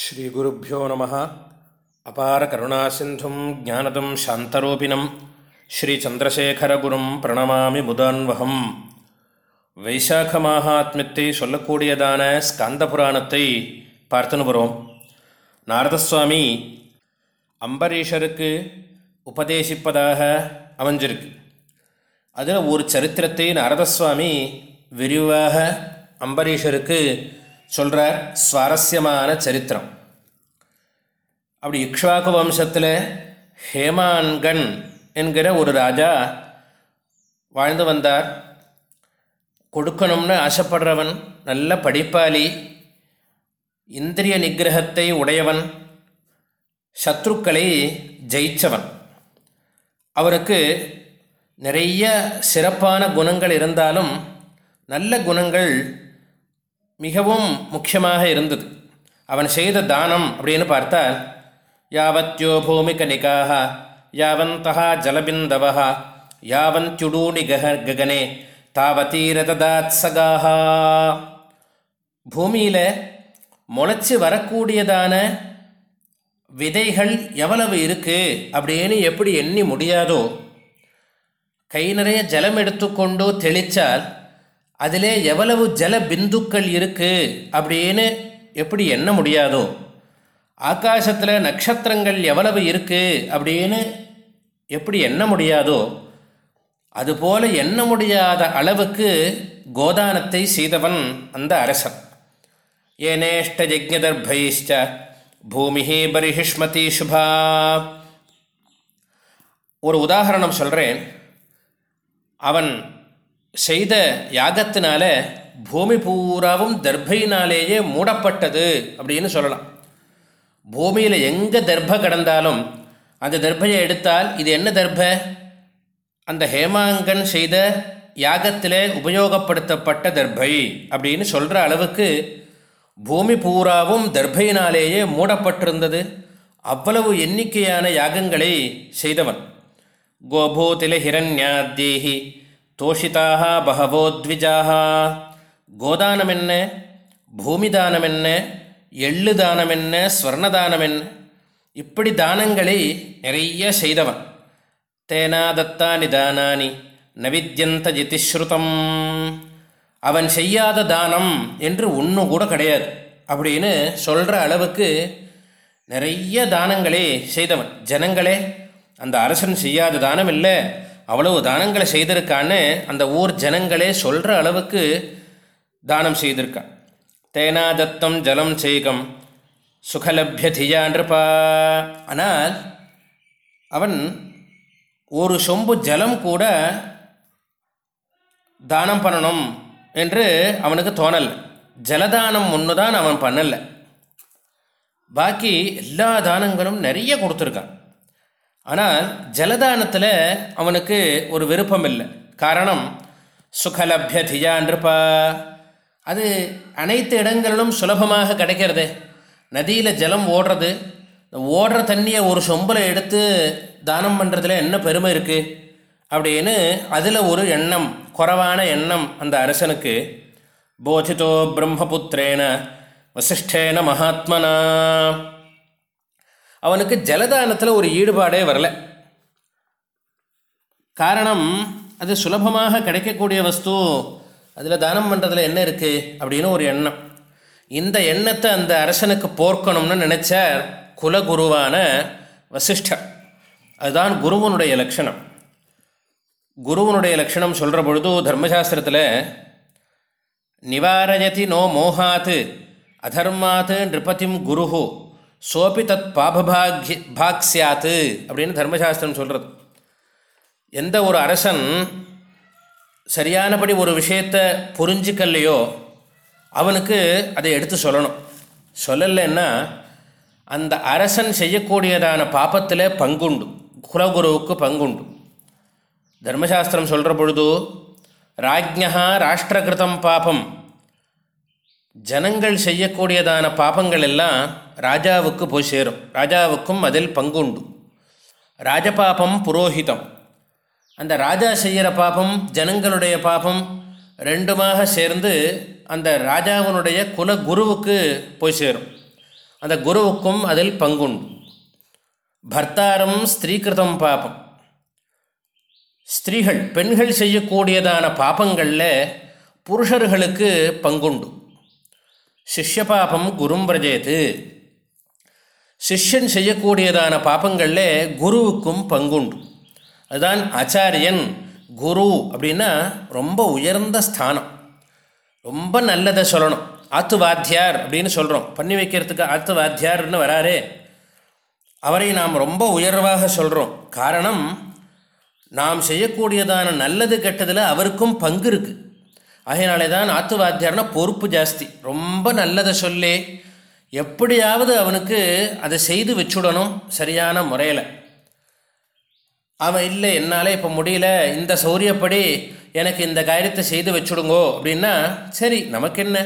ஸ்ரீகுருப்போ நம. அபார கருணாசிந்தும் ஜானதம் சாந்தரூபிணம். ஸ்ரீச்சந்திரசேகரகுரும் பிரணமாமி முதான்வகம். வைசாக மகாத்மியத்தை சொல்லக்கூடியதான ஸ்கந்த புராணத்தை பார்த்துன்னு வரோம் நாரதசுவாமி அம்பரீஷருக்கு உபதேசிப்பதாக அமைஞ்சிருக்கு. அதில் ஒரு சரித்திரத்தை நாரதசுவாமி விரிவாக அம்பரீஷருக்கு சொல்கிறார் சுவாரஸ்யமான சரித்திரம். அப்படி இக்ஷ்வாக்கு வம்சத்தில் ஹேமான்கன் என்கிற ஒரு ராஜா வாழ்ந்து வந்தார். கொடுக்கணும்னு ஆசைப்படுறவன் நல்ல படிப்பாளி இந்திரிய நிகிரகத்தை உடையவன் சத்ருக்களை ஜெயித்தவன் அவருக்கு நிறைய சிறப்பான குணங்கள் இருந்தாலும் நல்ல குணங்கள் மிகவும் முக்கியமாக இருந்தது. அவன் செய்த தானம் அப்படின்னு பார்த்தால் யாவத்யோ பூமிகனிகாக யாவந்தா ஜலபிந்தவா யாவந்தியுடூனி கக ககனே தாவதீரதாத்சகாக பூமியில் முளைச்சி வரக்கூடியதான விதைகள் எவ்வளவு இருக்குது அப்படின்னு எப்படி எண்ணி முடியாதோ கை நிறைய ஜலம் எடுத்துக்கொண்டு தெளித்தால் அதிலே எவ்வளவு ஜல பிந்துக்கள் இருக்குது அப்படின்னு எப்படி எண்ண முடியாதோ? ஆகாசத்தில் நட்சத்திரங்கள் எவ்வளவு இருக்குது அப்படின்னு எப்படி எண்ண முடியாதோ? அதுபோல எண்ண முடியாத அளவுக்கு கோதானத்தை செய்தவன் அந்த அரசன். ஏனேஷ்ட ஜக்ஞதர்பைஷ்ட பூமிஹி பரிஹிஷ்மதி சுபா. ஒரு உதாரணம் சொல்கிறேன் அவன் செய்த யாகத்தினால பூமி பூராவும் தர்பையினாலேயே மூடப்பட்டது அப்படின்னு சொல்லலாம். பூமியில் எங்கே தர்ப கடந்தாலும் அந்த தர்பையை எடுத்தால் இது என்ன தர்ப அந்த ஹேமாங்கன் செய்த யாகத்தில் உபயோகப்படுத்தப்பட்ட தர்பை அப்படின்னு சொல்கிற அளவுக்கு பூமி பூராவும் தர்பையினாலேயே மூடப்பட்டிருந்தது. அவ்வளவு எண்ணிக்கையான யாகங்களை செய்தவன். கோபூதில ஹிரண்யாத்தேகி தோஷிதாக பகவோத்விஜாக கோதானம் என்ன பூமி தானம் என்ன எள்ளு தானம் என்ன ஸ்வர்ணதானம் என்ன இப்படி தானங்களை நிறைய செய்தவன். தேனா தத்தானி தானானி நவித்யந்த ஜிதிஸ்ருதம் அவன் செய்யாத தானம் என்று ஒன்றும் கூட கிடையாது. அப்படின்னு சொல்கிற அளவுக்கு நிறைய தானங்களே செய்தவன். ஜனங்களே அந்த அரசன் செய்யாத தானம் இல்லை அவ்வளவு தானங்களை செய்திருக்கான்னு அந்த ஊர் ஜனங்களே சொல்கிற அளவுக்கு தானம் செய்திருக்கான். தேனா தத்தம் ஜலம் செய்கம் சுகலபிய தியான்றப்பா ஆனால் அவன் ஒரு சொம்பு ஜலம் கூட தானம் பண்ணணும் என்று அவனுக்கு தோணலை. ஜலதானம் ஒன்று தான் அவன் பண்ணலை. பாக்கி எல்லா தானங்களும் நிறைய கொடுத்துருக்கான். ஆனால் ஜலதானத்தில் அவனுக்கு ஒரு விருப்பம் இல்லை காரணம் சுகலபிய தியான்றப்பா அது அனைத்து இடங்களிலும் சுலபமாக கிடைக்கிறது. நதியில் ஜலம் ஓடுறது ஓடுற தண்ணியை ஒரு சொம்பில் எடுத்து தானம் பண்ணுறதுல என்ன பெருமை இருக்குது அப்படின்னு அதில் ஒரு எண்ணம் குறவான எண்ணம் அந்த அரசனுக்கு. போதிதோ பிரம்மபுத்திரேன வசிஷ்டேன மகாத்மனா. அவனுக்கு ஜலதானத்தில் ஒரு ஈடுபாடே வரல. காரணம் அது சுலபமாக கிடைக்கக்கூடிய வஸ்து அதில் தானம் பண்ணுறதுல என்ன இருக்குது அப்படின்னு ஒரு எண்ணம். இந்த எண்ணத்தை அந்த அரசனுக்கு போர்க்கணும்னு நினச்சார் குலகுருவான வசிஷ்டர். அதுதான் குருவனுடைய லட்சணம். குருவனுடைய லட்சணம் சொல்கிற பொழுது தர்மசாஸ்திரத்தில் நிவாரயதி நோ மோகாத்து அதர்மாத் நிருபதிம் குருஹு சோபி தத் பாபபாக்ய பாக்ஸியாத்து அப்படின்னு தர்மசாஸ்திரம் சொல்கிறது எந்த ஒரு அரசன் சரியானபடி ஒரு விஷயத்தை புரிஞ்சிக்கலையோ அவனுக்கு அதை எடுத்து சொல்லணும். சொல்லலைன்னா அந்த அரசன் செய்யக்கூடியதான பாப்பத்தில் பங்குண்டு குலகுருவுக்கு பங்குண்டு. தர்மசாஸ்திரம் சொல்கிற பொழுது ராஜ்யா ராஷ்டிரகிருதம் பாபம். ஜனங்கள் செய்யக்கூடியதான பாபங்கள் எல்லாம் ராஜாவுக்கு போய் சேரும். ராஜாவுக்கும் அதில் பங்குண்டு. ராஜபாபம் புரோஹிதம். அந்த ராஜா செய்கிற பாபம் ஜனங்களுடைய பாபம் ரெண்டுமாக சேர்ந்து அந்த ராஜாவினுடைய குல குருவுக்கு போய் சேரும். அந்த குருவுக்கும் அதில் பங்குண்டு. பர்த்தாரம் ஸ்திரீகிருதம் பாபம். ஸ்திரீகள் பெண்கள் செய்யக்கூடியதான பாபங்களில் புருஷர்களுக்கு பங்குண்டு. சிஷ்ய பாபம் குரும் பிரஜேத்து. சிஷ்யன் செய்யக்கூடியதான பாப்பங்களில் குருவுக்கும் பங்குண்டு. அதுதான் ஆச்சாரியன் குரு அப்படின்னா ரொம்ப உயர்ந்த ஸ்தானம். ரொம்ப நல்லதை சொல்லணும். ஆத்து வாத்தியார் அப்படின்னு சொல்கிறோம் பண்ணி வைக்கிறதுக்கு ஆத்து வாத்தியார்னு வராரே. அவரை நாம் ரொம்ப உயர்வாக சொல்கிறோம் காரணம் நாம் செய்யக்கூடியதான நல்லது கெட்டதில் அவருக்கும் பங்கு இருக்குது அதனாலே தான் ஆத்து வாத்தியார்னா பொறுப்பு ஜாஸ்தி. ரொம்ப நல்லதை சொல்லி. எப்படியாவது அவனுக்கு அதை செய்து வச்சுடணும் சரியான முறையில். அவன் இல்லை என்னால் இப்போ முடியல. இந்த சௌரியப்படி எனக்கு இந்த காரியத்தை செய்து வச்சுடுங்கோ அப்படின்னா சரி நமக்கு என்ன?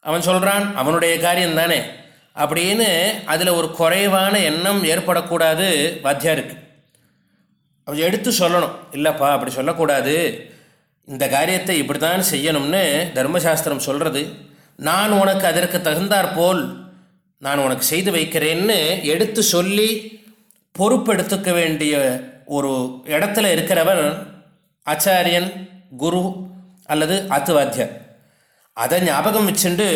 அவன் சொல்கிறான் அவனுடைய காரியம் தானே. அப்படின்னு அதில் ஒரு குறைவான எண்ணம் ஏற்படக்கூடாது வாத்தியாருக்கு. அவன் எடுத்து சொல்லணும் இல்லைப்பா அப்படி சொல்லக்கூடாது. இந்த காரியத்தை இப்படி தான் செய்யணும்னு தர்மசாஸ்திரம் சொல்கிறது நான் உனக்கு அதற்கு தகுந்தாற்போல் நான் உனக்கு செய்து வைக்கிறேன்னு எடுத்து சொல்லி பொறுப்பெடுத்துக்க வேண்டிய ஒரு இடத்துல இருக்கிறவர் ஆச்சாரியன் குரு அல்லது அத்துவாத்தியர் அதை ஞாபகம் வச்சுண்டு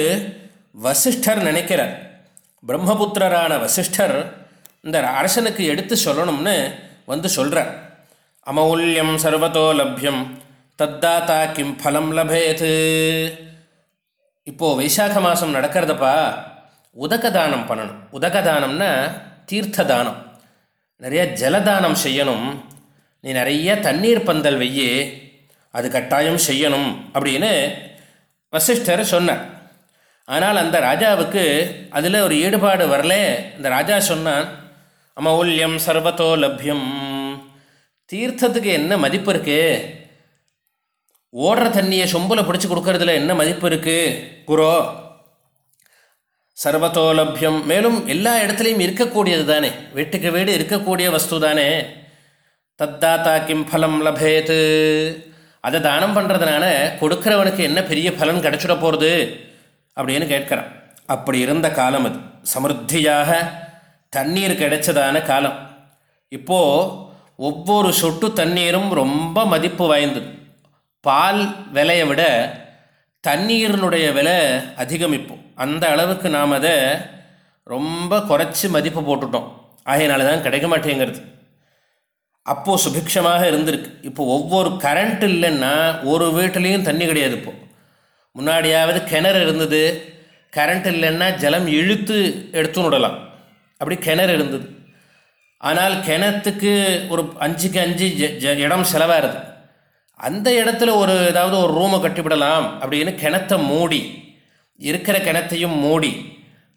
வசிஷ்டர் நினைக்கிறார். பிரம்மபுத்திரரான வசிஷ்டர் இந்த அரசனுக்கு எடுத்து சொல்லணும்னு வந்து சொல்கிறார் அமௌல்யம் சர்வதோ லப்யம் தத்தாத்தா கிம் ஃபலம் லபேது. இப்போது வைசாக மாதம் நடக்கிறதப்பா உதகதானம் பண்ணணும். உதகதானம்னா தீர்த்த தானம் நிறைய ஜலதானம் செய்யணும். நீ நிறைய தண்ணீர் பந்தல் வெய்யி அது கட்டாயம் செய்யணும் அப்படின்னு வசிஷ்டர் சொன்னார். ஆனால் அந்த ராஜாவுக்கு அதில் ஒரு ஈடுபாடு வரல. இந்த ராஜா சொன்னான் அமௌல்யம் சர்வத்தோ லப்யம். தீர்த்தத்துக்கு என்ன மதிப்பு இருக்குது ஓடுற தண்ணியை சொம்பில் பிடிச்சி கொடுக்கறதுல என்ன மதிப்பு இருக்குது குரோ. சர்வத்தோலபியம். மேலும் எல்லா இடத்துலையும் இருக்கக்கூடியது தானே. வீட்டுக்கு வீடு இருக்கக்கூடிய வஸ்து தானே. தத்தாத்தா கிம் ஃபலம் லபேத்து. அதை தானம் பண்ணுறதுனால கொடுக்குறவனுக்கு என்ன பெரிய பலன் கிடச்சிட போகிறது அப்படின்னு கேட்குறான். அப்படி இருந்த காலம் அது. சமிருத்தியாக தண்ணீர் கிடைச்சதான காலம். இப்போது ஒவ்வொரு சொட்டு தண்ணீரும் ரொம்ப மதிப்பு வாய்ந்தது. பால் விலையை விட தண்ணீரினுடைய விலை அதிகம் இப்போ அந்த அளவுக்கு நாம் அதை ரொம்ப குறைச்சி மதிப்பு போட்டுட்டோம். ஆகையினால தான் கிடைக்க மாட்டேங்கிறது. அப்போது சுபிக்ஷமாக இருந்திருக்கு. இப்போ ஒவ்வொரு கரண்ட் இல்லைன்னா ஒரு வீட்டிலையும் தண்ணி கிடையாது இப்போது முன்னாடியாவது கிணறு இருந்தது. கரண்ட் இல்லைன்னா ஜலம் இழுத்து எடுத்து விடலாம். அப்படி கிணறு இருந்தது. ஆனால் கிணத்துக்கு ஒரு அஞ்சுக்கு அஞ்சு ஜ இடம் செலவாகுது அந்த இடத்துல ஒரு ஏதாவது ஒரு ரூமை கட்டிவிடலாம் அப்படின்னு கிணத்த மூடி இருக்கிற கிணத்தையும் மூடி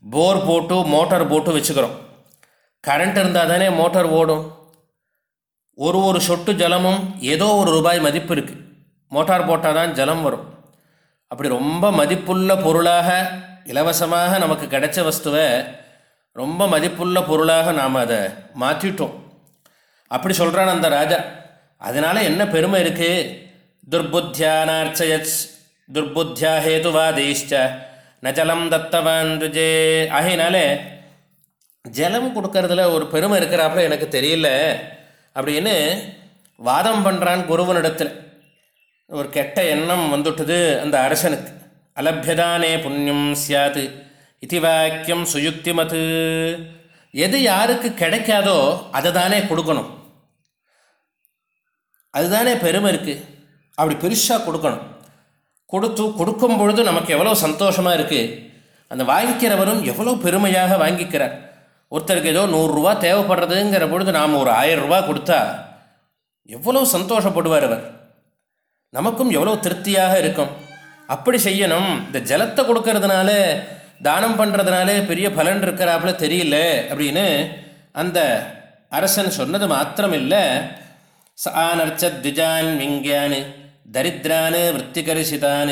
போர் போட்டு மோட்டார் போட்டு வச்சுக்கிறோம். கரண்ட் இருந்தால் தானே மோட்டார் ஓடும். ஒரு ஒரு சொட்டு ஜலமும் ஏதோ ஒரு ரூபாய் மதிப்பு இருக்குது மோட்டார் போட்டால் தான் ஜலம் வரும். அப்படி ரொம்ப மதிப்புள்ள பொருளாக இலவசமாக நமக்கு கிடைச்ச வஸ்துவை ரொம்ப மதிப்புள்ள பொருளாக நாம் அதை மாற்றிட்டோம் அப்படி சொல்கிறான் அந்த ராஜா. அதனால் என்ன பெருமை இருக்குது துர்புத்தியானார்ச்சயத் துர்புத்தியா ஹேதுவாதீஷ்ட ந ஜலம் தத்தவான் துஜே ஆகையினாலே ஜலம் கொடுக்கறதுல ஒரு பெருமை இருக்கிறாப்புல எனக்கு தெரியல. அப்படின்னு வாதம் பண்ணுறான் குருவனிடத்தில். ஒரு கெட்ட எண்ணம் வந்துட்டுது அந்த அரசனுக்கு. அலபியதானே புண்ணியம் சியாது. இதி வாக்கியம் சுயுக்திமது. எது யாருக்கு கிடைக்காதோ அதை தானே கொடுக்கணும். அதுதானே பெருமை இருக்குது அப்படி பெருசாக கொடுக்கணும். கொடுத்து கொடுக்கும் பொழுது நமக்கு எவ்வளோ சந்தோஷமாக இருக்குது அந்த வாங்கிக்கிறவரும் எவ்வளோ பெருமையாக வாங்கிக்கிறார். ஒருத்தருக்கு ஏதோ நூறுரூவா தேவைப்படுறதுங்கிற பொழுது நாம் ஒரு ஆயிரம் ரூபா கொடுத்தா எவ்வளோ சந்தோஷப்படுவார் அவர். நமக்கும் எவ்வளோ திருப்தியாக இருக்கும். அப்படி செய்யணும். இந்த ஜலத்தை கொடுக்கறதுனால தானம் பண்ணுறதுனால பெரிய பலன் இருக்கிறாப்புல தெரியல அப்படின்னு அந்த அரசன் சொன்னது மாத்திரம் இல்லை சானர்ச்ச திஜான் விங்கியான் தரித்ரான் விற்த்திகரிசிதான்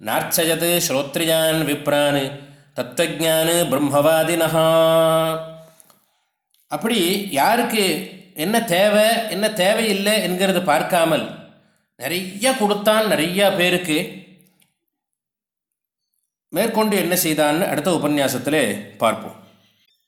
நார்ச்சயத் ஸ்ரோத்ரியான் விப்ரான் தத்துவஜான் பிரம்மவாதினஹா. அப்படி யாருக்கு என்ன தேவை என்ன தேவையில்லை என்கிறது பார்க்காமல் நிறைய கொடுத்தான் நிறையா பேருக்கு மேற்கொண்டு என்ன செய்தான்னு அடுத்த உபன்யாசத்திலே பார்ப்போம்.